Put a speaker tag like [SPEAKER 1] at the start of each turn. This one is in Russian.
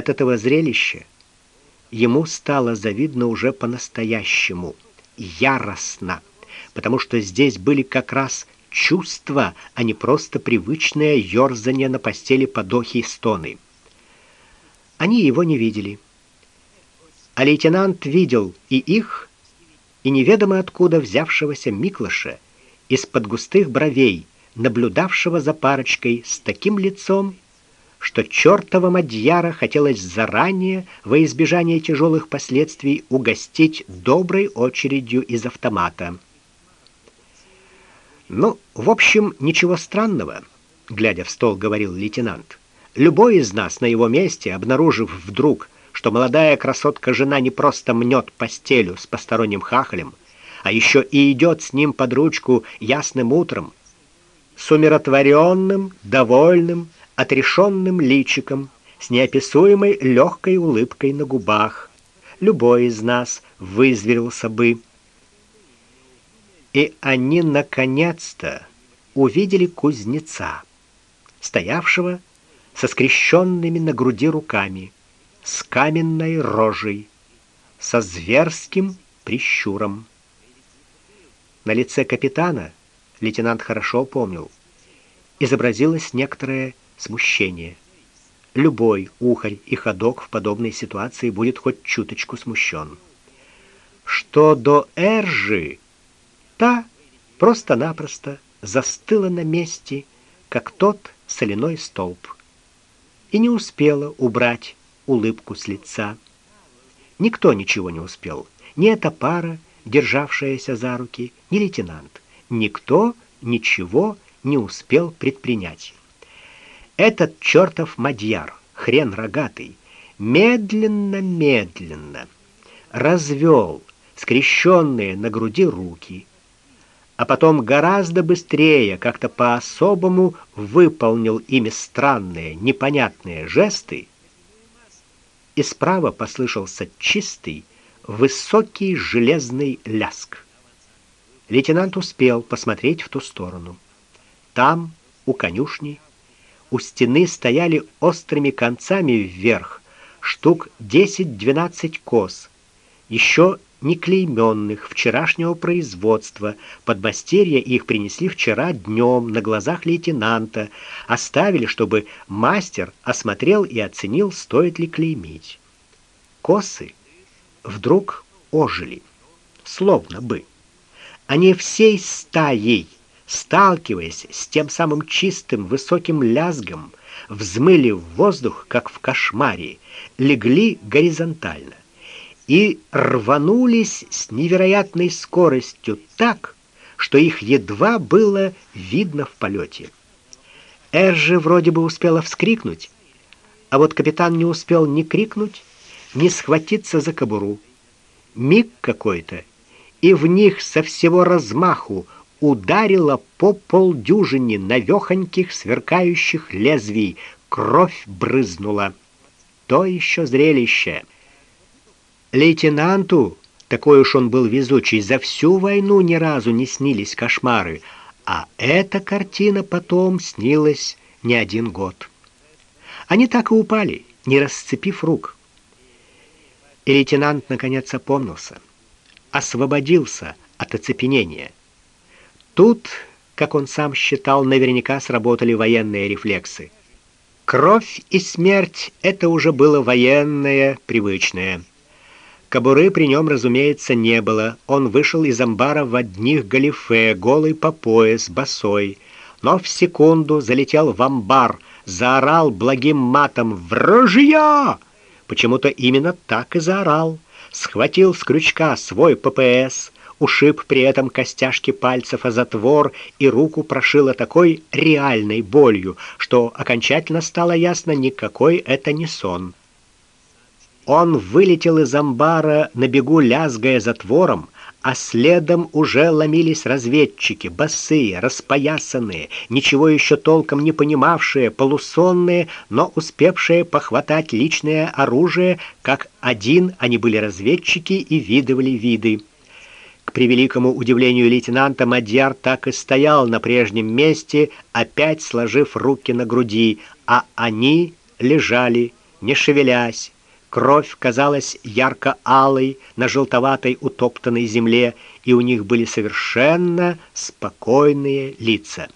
[SPEAKER 1] От этого зрелища ему стало завидно уже по-настоящему, яростно, потому что здесь были как раз чувства, а не просто привычное ёрзание на постели подохи и стоны. Они его не видели. А лейтенант видел и их, и неведомо откуда взявшегося Миклыша из-под густых бровей, наблюдавшего за парочкой с таким лицом, что чертова Мадьяра хотелось заранее, во избежание тяжелых последствий, угостить доброй очередью из автомата. Ну, в общем, ничего странного, глядя в стол, говорил лейтенант. Любой из нас на его месте, обнаружив вдруг, что молодая красотка-жена не просто мнет постелю с посторонним хахалем, а еще и идет с ним под ручку ясным утром, с умиротворенным, довольным, отрешенным личиком, с неописуемой легкой улыбкой на губах. Любой из нас вызверился бы. И они наконец-то увидели кузнеца, стоявшего со скрещенными на груди руками, с каменной рожей, со зверским прищуром. На лице капитана лейтенант хорошо помнил изобразилось некоторое смущение. Любой ухарь и ходок в подобной ситуации будет хоть чуточку смущен. Что до Эржи, та просто-напросто застыла на месте, как тот соляной столб, и не успела убрать улыбку с лица. Никто ничего не успел. Ни эта пара, державшаяся за руки, ни лейтенант. Никто ничего не успел предпринять. Этот чертов мадьяр, хрен рогатый, медленно-медленно развел скрещенные на груди руки, а потом гораздо быстрее, как-то по-особому выполнил ими странные, непонятные жесты, и справа послышался чистый, высокий железный ляск. Лейтенант успел посмотреть в ту сторону. Там, у конюшни, у стены стояли острыми концами вверх штук 10-12 коз, еще не клейменных вчерашнего производства. Подмастерья их принесли вчера днем на глазах лейтенанта, оставили, чтобы мастер осмотрел и оценил, стоит ли клеймить. Косы вдруг ожили, словно бы. Они всей стаей сталкиваясь с тем самым чистым высоким лязгом, взмыли в воздух, как в кошмаре, легли горизонтально и рванулись с невероятной скоростью так, что их едва было видно в полете. Эр же вроде бы успела вскрикнуть, а вот капитан не успел ни крикнуть, ни схватиться за кобуру. Миг какой-то, и в них со всего размаху ударила по полдюжине навехоньких сверкающих лезвий, кровь брызнула. То еще зрелище. Лейтенанту, такой уж он был везучий, за всю войну ни разу не снились кошмары, а эта картина потом снилась не один год. Они так и упали, не расцепив рук. И лейтенант наконец опомнился, освободился от оцепенения. Тут, как он сам считал, наверняка сработали военные рефлексы. Кровь и смерть это уже было военное, привычное. Кобуры при нем, разумеется, не было. Он вышел из амбара в одних галифе, голый по пояс, босой, но в секунду залетел в амбар, заорал благим матом: "Вражья!" Почему-то именно так и заорал. Схватил с крючка свой ППС, ушиб при этом костяшки пальцев о затвор и руку прошило такой реальной болью, что окончательно стало ясно, никакой это не сон. Он вылетел из амбара на бегу лязгая затвором, а следом уже ломились разведчики, босые, распоясанные, ничего еще толком не понимавшие, полусонные, но успевшие похватать личное оружие, как один они были разведчики и видывали виды. К превеликому удивлению лейтенанта Мадьяр так и стоял на прежнем месте, опять сложив руки на груди, а они лежали, не шевелясь. Кровь казалась ярко-алой на желтоватой утоптанной земле, и у них были совершенно спокойные лица.